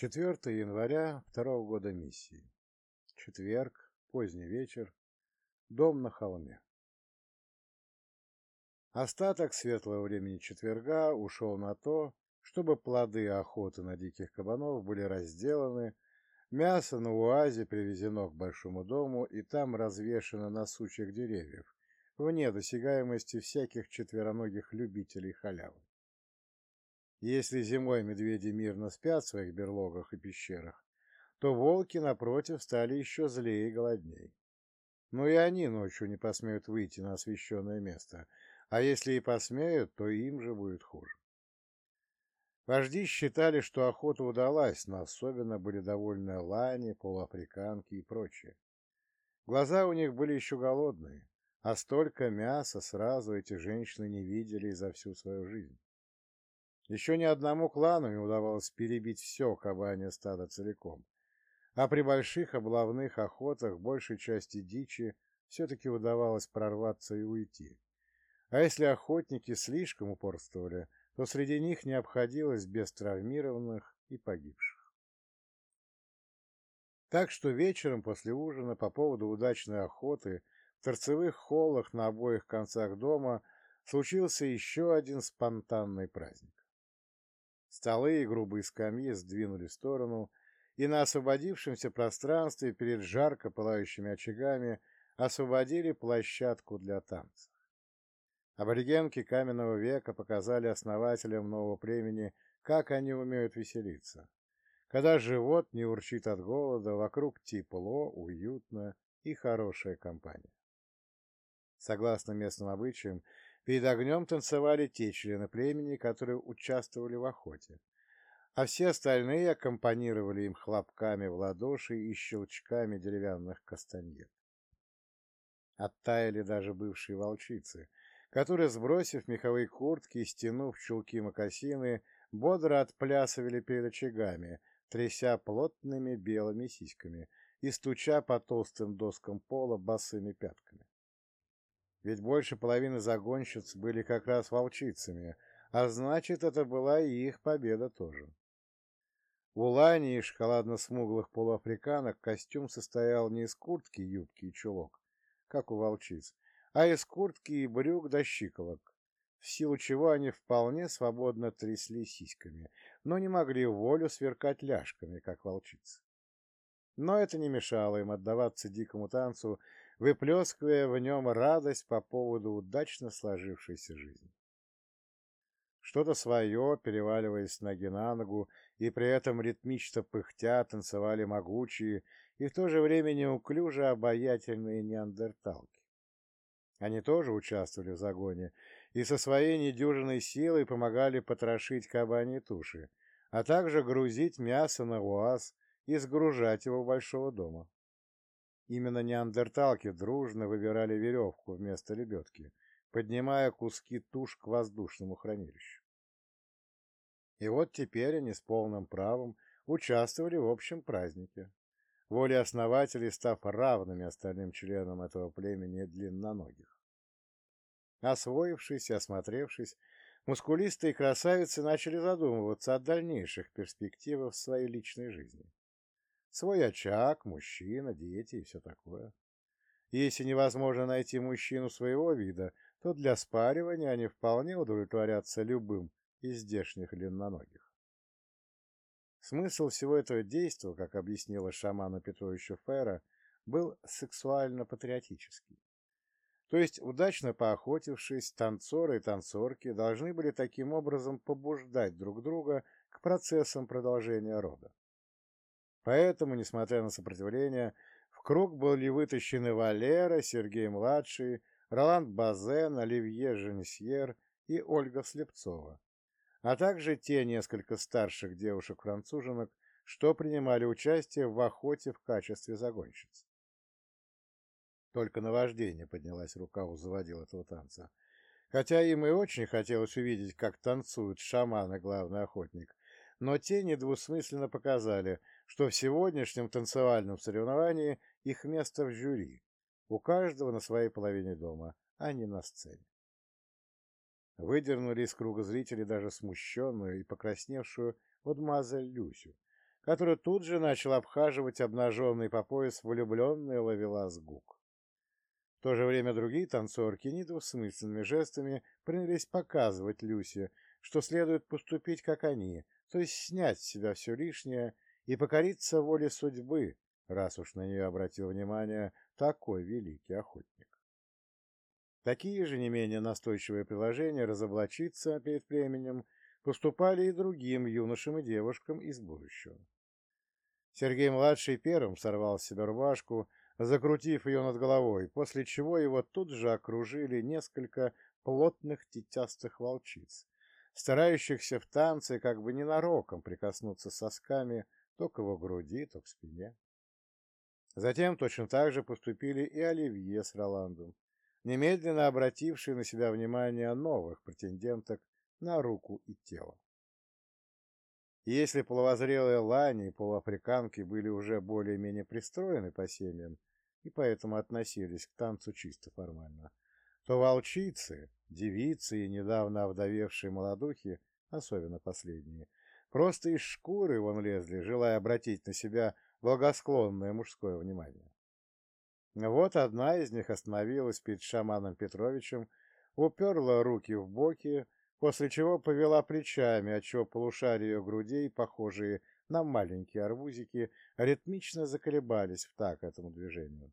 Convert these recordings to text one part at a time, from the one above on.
4 января второго года миссии. Четверг, поздний вечер. Дом на холме. Остаток светлого времени четверга ушел на то, чтобы плоды охоты на диких кабанов были разделаны, мясо на уазе привезено к большому дому и там развешено на сучьях деревьев, вне досягаемости всяких четвероногих любителей халявы. Если зимой медведи мирно спят в своих берлогах и пещерах, то волки, напротив, стали еще злее и голодней. Но и они ночью не посмеют выйти на освещенное место, а если и посмеют, то им же будет хуже. Вожди считали, что охота удалась, но особенно были довольны лани, полуафриканки и прочее. Глаза у них были еще голодные, а столько мяса сразу эти женщины не видели за всю свою жизнь. Еще ни одному клану не удавалось перебить все кабанье стадо целиком, а при больших облавных охотах большей части дичи все-таки удавалось прорваться и уйти. А если охотники слишком упорствовали, то среди них не обходилось без травмированных и погибших. Так что вечером после ужина по поводу удачной охоты в торцевых холлах на обоих концах дома случился еще один спонтанный праздник. Столы и грубые скамьи сдвинули в сторону, и на освободившемся пространстве перед жарко пылающими очагами освободили площадку для танцев. Аборигенки каменного века показали основателям нового племени, как они умеют веселиться. Когда живот не урчит от голода, вокруг тепло, уютно и хорошая компания. Согласно местным обычаям, перед огнем танцевали те члены племени, которые участвовали в охоте, а все остальные аккомпанировали им хлопками в ладоши и щелчками деревянных кастаньет. Оттаяли даже бывшие волчицы, которые, сбросив меховые куртки и стянув чулки мокасины, бодро отплясывали перед очагами, тряся плотными белыми сиськами и стуча по толстым доскам пола босыми пятками. Ведь больше половины загонщиц были как раз волчицами, а значит, это была и их победа тоже. У Лани и шоколадно-смуглых полуафриканок костюм состоял не из куртки, юбки и чулок, как у волчиц, а из куртки и брюк до щиколок, в силу чего они вполне свободно трясли сиськами, но не могли волю сверкать ляжками, как волчицы. Но это не мешало им отдаваться дикому танцу, выплескивая в нем радость по поводу удачно сложившейся жизни. Что-то свое, переваливаясь ноги на ногу, и при этом ритмично пыхтя танцевали могучие и в то же время неуклюже обаятельные неандерталки. Они тоже участвовали в загоне и со своей недюжиной силой помогали потрошить кабани туши, а также грузить мясо на УАЗ и сгружать его в большого дома. Именно неандерталки дружно выбирали веревку вместо лебедки, поднимая куски туш к воздушному хранилищу. И вот теперь они с полным правом участвовали в общем празднике, волей основателей став равными остальным членам этого племени длинноногих. Освоившись и осмотревшись, мускулистые красавицы начали задумываться о дальнейших перспективах своей личной жизни. Свой очаг, мужчина, дети и все такое. Если невозможно найти мужчину своего вида, то для спаривания они вполне удовлетворятся любым из здешних длинноногих. Смысл всего этого действия, как объяснила шаману Петровичу Фера, был сексуально-патриотический. То есть, удачно поохотившись, танцоры и танцорки должны были таким образом побуждать друг друга к процессам продолжения рода. Поэтому, несмотря на сопротивление, в круг были вытащены Валера, Сергей-младший, Роланд Базен, Оливье Женсьер и Ольга Слепцова, а также те несколько старших девушек-француженок, что принимали участие в охоте в качестве загонщиц. Только на вождение поднялась рука у заводил этого танца. Хотя им и очень хотелось увидеть, как танцуют шаман главный охотник, но те недвусмысленно показали, что в сегодняшнем танцевальном соревновании их место в жюри, у каждого на своей половине дома, а не на сцене. Выдернули из круга зрителей даже смущенную и покрасневшую мадемуазель Люсю, который тут же начал обхаживать обнаженный по пояс влюбленный ловелас Гук. В то же время другие танцорки недвусмысленными жестами принялись показывать Люсе, что следует поступить, как они, то есть снять с себя все лишнее и покориться воле судьбы, раз уж на нее обратил внимание такой великий охотник. Такие же не менее настойчивые приложения разоблачиться перед племенем поступали и другим юношам и девушкам из будущего. Сергей-младший первым сорвал с себя рубашку, закрутив ее над головой, после чего его тут же окружили несколько плотных тетястых волчиц, старающихся в танце как бы ненароком прикоснуться сосками то к его груди, то к спине. Затем точно так же поступили и Оливье с Роландом, немедленно обратившие на себя внимание новых претенденток на руку и тело. Если половозрелые лани и полуафриканки были уже более-менее пристроены по семьям и поэтому относились к танцу чисто формально, то волчицы, девицы и недавно овдовевшие молодухи, особенно последние, просто из шкуры вон лезли, желая обратить на себя благосклонное мужское внимание. Вот одна из них остановилась перед шаманом Петровичем, уперла руки в боки, после чего повела плечами, отчего полушария ее грудей, похожие на маленькие арбузики, ритмично заколебались в так этому движению.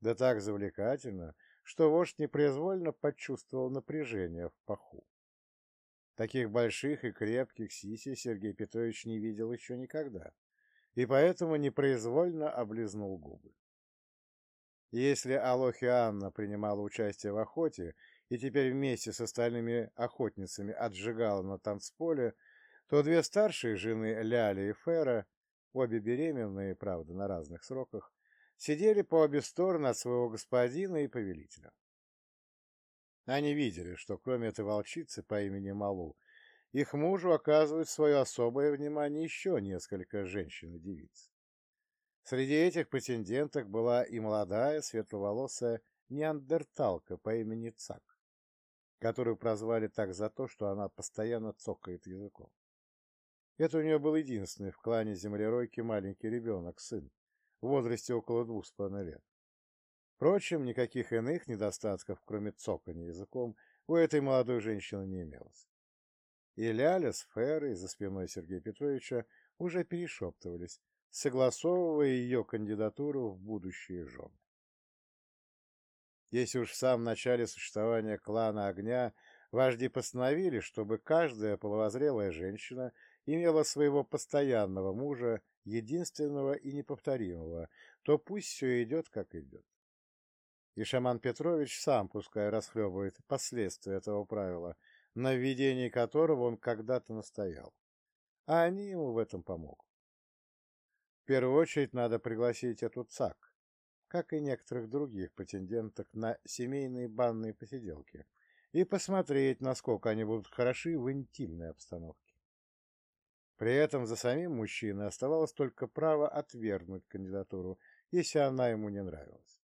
Да так завлекательно, что вождь непроизвольно почувствовал напряжение в паху. Таких больших и крепких сисей Сергей Петрович не видел еще никогда, и поэтому непроизвольно облизнул губы. Если Алохи Анна принимала участие в охоте и теперь вместе с остальными охотницами отжигала на танцполе, то две старшие жены Ляли и Фера, обе беременные, правда, на разных сроках, сидели по обе стороны от своего господина и повелителя. Они видели, что кроме этой волчицы по имени Малу, их мужу оказывают свое особое внимание еще несколько женщин и девиц. Среди этих претенденток была и молодая светловолосая неандерталка по имени Цак, которую прозвали так за то, что она постоянно цокает языком. Это у нее был единственный в клане землеройки маленький ребенок, сын, в возрасте около двух с половиной лет. Впрочем, никаких иных недостатков, кроме цокания языком, у этой молодой женщины не имелось. И Ляля с Ферой за спиной Сергея Петровича уже перешептывались, согласовывая ее кандидатуру в будущие жены. Если уж в самом начале существования клана Огня вожди постановили, чтобы каждая половозрелая женщина имела своего постоянного мужа, единственного и неповторимого, то пусть все идет, как идет. И шаман Петрович сам, пускай расхлебывает последствия этого правила, на введении которого он когда-то настоял. А они ему в этом помогут. В первую очередь надо пригласить эту ЦАК, как и некоторых других претенденток на семейные банные посиделки, и посмотреть, насколько они будут хороши в интимной обстановке. При этом за самим мужчиной оставалось только право отвергнуть кандидатуру, если она ему не нравилась.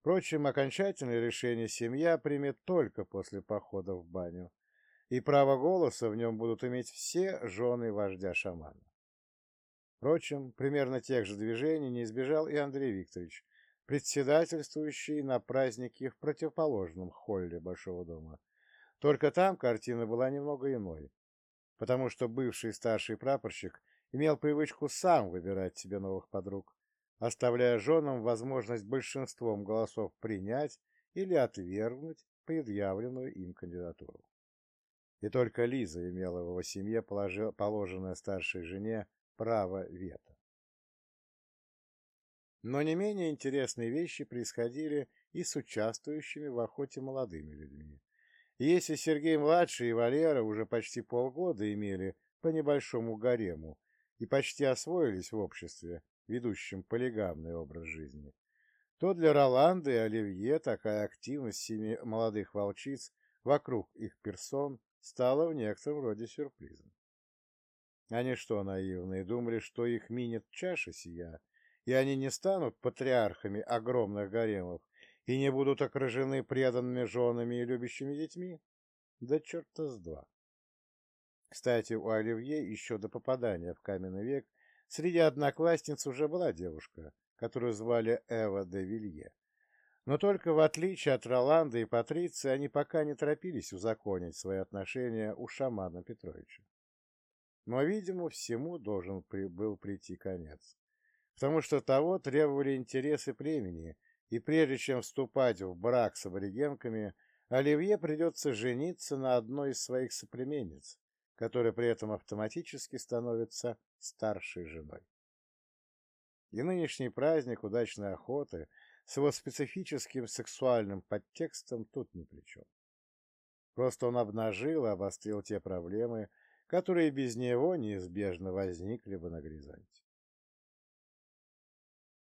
Впрочем, окончательное решение семья примет только после похода в баню, и право голоса в нем будут иметь все жены вождя шамана. Впрочем, примерно тех же движений не избежал и Андрей Викторович, председательствующий на празднике в противоположном холле Большого дома. Только там картина была немного иной, потому что бывший старший прапорщик имел привычку сам выбирать себе новых подруг, оставляя женам возможность большинством голосов принять или отвергнуть предъявленную им кандидатуру. И только Лиза имела в его семье положенное старшей жене право вето. Но не менее интересные вещи происходили и с участвующими в охоте молодыми людьми. Если Сергей-младший и Валера уже почти полгода имели по небольшому гарему и почти освоились в обществе, ведущем полигамный образ жизни, то для Роланда и Оливье такая активность семи молодых волчиц вокруг их персон стала в некотором роде сюрпризом. Они что, наивные, думали, что их минет чаша сия, и они не станут патриархами огромных гаремов и не будут окружены преданными женами и любящими детьми? Да черта с два. Кстати, у Оливье еще до попадания в каменный век Среди одноклассниц уже была девушка, которую звали Эва де Вилье. Но только в отличие от Роланда и Патриции, они пока не торопились узаконить свои отношения у шамана Петровича. Но, видимо, всему должен был прийти конец, потому что того требовали интересы племени, и прежде чем вступать в брак с аборигенками, Оливье придется жениться на одной из своих соплеменниц, которая при этом автоматически становится старшей женой. И нынешний праздник удачной охоты с его специфическим сексуальным подтекстом тут ни при чем. Просто он обнажил и обострил те проблемы, которые без него неизбежно возникли бы на горизонте.